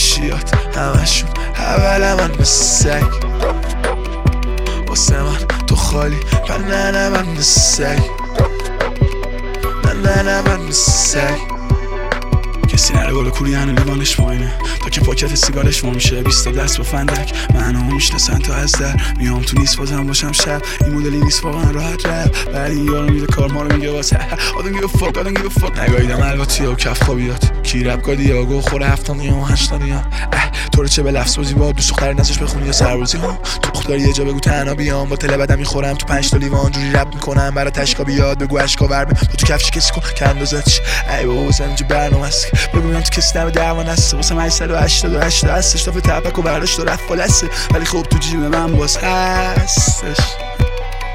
بیشیات همشون اول من به سگ. واسه من تو خالی و نه نه من به سگ. نه نه نه من به سگ. نره بالا کوری هنو لیوانش پایینه. تا که پاکت سیگارش ما میشه. بیست دست با فندک. منو می‌شناسن تا از در. میام تو نیست بازم باشم شب. این مدلی نیست واقعا راحت رب بعد این یارو میده کار ما رو میگه واسه. آدم گیو فاک آدم گیو فاک نگاهیدم الواتی و کف خوابیات کی رب گادی؟ یا گو خوره هفتانی و هشتانی ها تو چه به لفظ بازی با دوست دختر نزش بخونی یا سربازی ها؟ تو دختری یه جا بگو تنها بیام. با تله بدم می‌خورم. تو پنج تا لیوان جوری رب می‌کنم. برای تشکا بیاد بگو اشکا ورمه تو تو کفش کسی کن. که اندازتش ای بابا اینجا برنامه است. بگویم تو کسی دم درمان هست واسه 888 هستش. تا تبک و برداشت و رفت بالسته ولی خب تو جیب من باز هستش.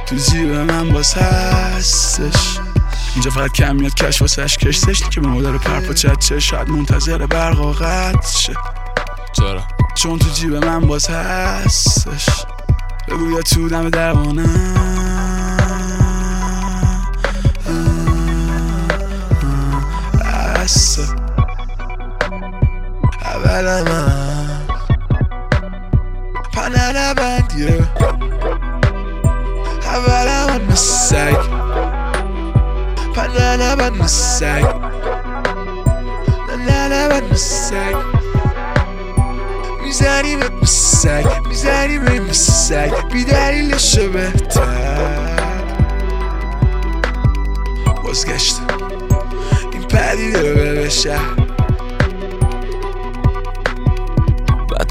تو جیب من باز هستش. اینجا فقط کم میاد کش واسه اش کشتش که به مادر پرپا چه. شاید منتظر برقا قد شه. چرا؟ چون تو جیب من باز هستش. بگو یا تو دم درمانم. gelemez Panele ben diyor Evvela ben nasılsak Panele ben nasılsak Nanele ben nasılsak Mizani ben nasılsak Mizani ben nasılsak Bir deliyle şebehten Vazgeçtim. İmpedire ve beşer.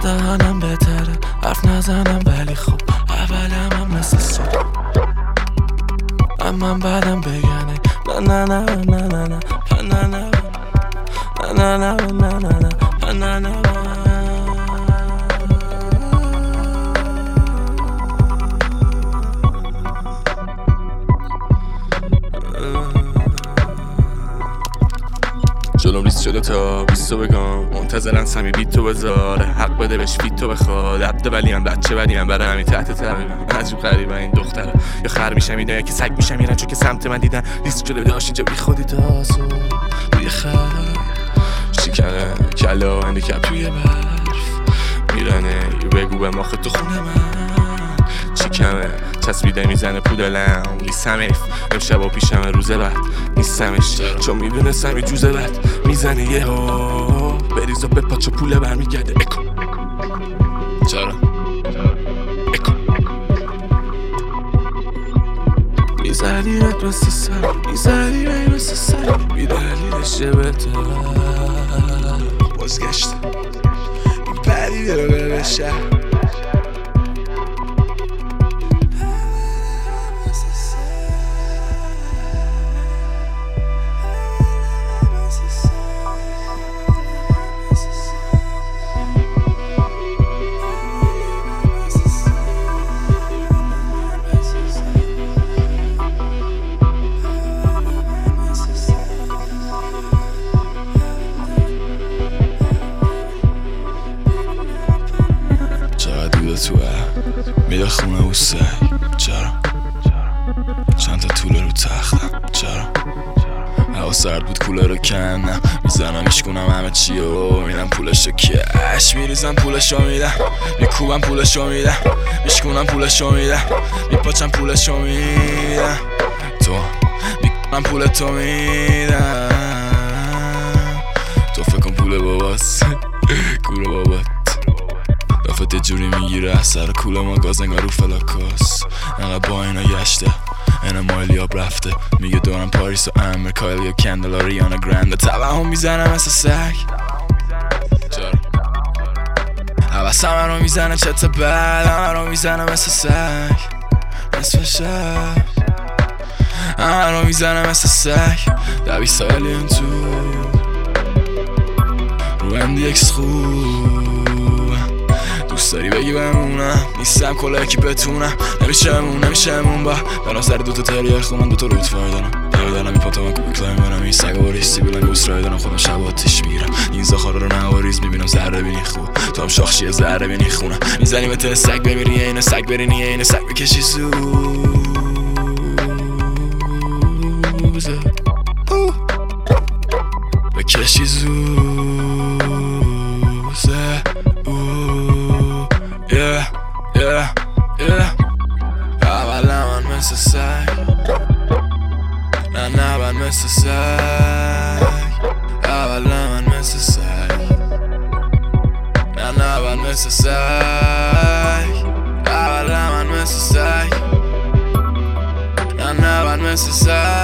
دهنم بهتره حرف نزنم ولی خب اولم هم مثل صبح اما بعدم بگنه نه نه نه نه نه نه نه نه نه نه نه نه نه نه نه جلوم ریست شده تا بیستو بگم. منتظرن سمی بیت تو بذاره. حق بده بهش فیت تو بخواد. عبده ولی هم بچه ولی هم برای همین تحت تقریبا عجیب غریبه این دختره. یا خر میشم اینا یا که سگ میشم میرن چون که سمت من دیدن ریست شده داشت اینجا بی خودی تاسو روی خر. شکنه کلا هندیکپ توی برف. میرنه بگو به ماخه تو خونه من. کمه. چسبیده می‌زنه پودلم نیستم ایف امشب و پیشم روز بعد نیستمش. چون می‌دونستم یه جوزه بعد می‌زنه یه ها بریز و بپاچ و پوله برمیگرده. اکو. چرا؟ اکو. میزنیمت مثل سر. میزنیمت مثل سر. بیدلیلش بهتر. بازگشت. این پدیده رو به شهر. خونه و سگ چرا؟ چند تا طوله رو تختم. چرا؟ هوا سرد بود کوله رو کنم می‌زنم کنم همه چی و میدم پولشو کش. میریزم پولشو میدم. میکوبم پولشو میدم. میشکنم پولشو میدم. میپاچم پولشو میدم. تو می‌کنم پول تو میدم. جوری می‌گیره سر کوله ما گاز انگار رو فلاکاس. انقدر با اینا گشته اینا مایلی آب رفته. میگه دورم پاریس و امریکا یا کندل ریانا گرنده توهم می‌زنه مثل سگ. حوث همه رو می‌زنه چت بد همه رو می‌زنه مثل سگ. نصف شب. همه رو می‌زنه مثل سگ. دوی سالی تو. رو MDX خوب. دوست داری بگی بمونم. نیستم کلا کی بتونم نمیشمون نمیشمون با. برام سر دوتا تریر خونم دوتا روت فای دارم. این کوبی کلایم برم این سگ و ریستی بلن گوست رای دارم. خودم شب آتیش میرم این زخارا رو نواریز می‌بینم. ذره بینی خوب. تو هم شاخشی ذره بینی خونم می‌زنی به تن سگ بمیری اینه سگ برینی اینه سگ بکشی زوزه. بکشی Yeah, yeah. Ağlaman mesesek Ben ağlaman mesesek Ağlaman mesesek Ben ağlaman mesesek Ağlaman mesesek Ben ağlaman mesesek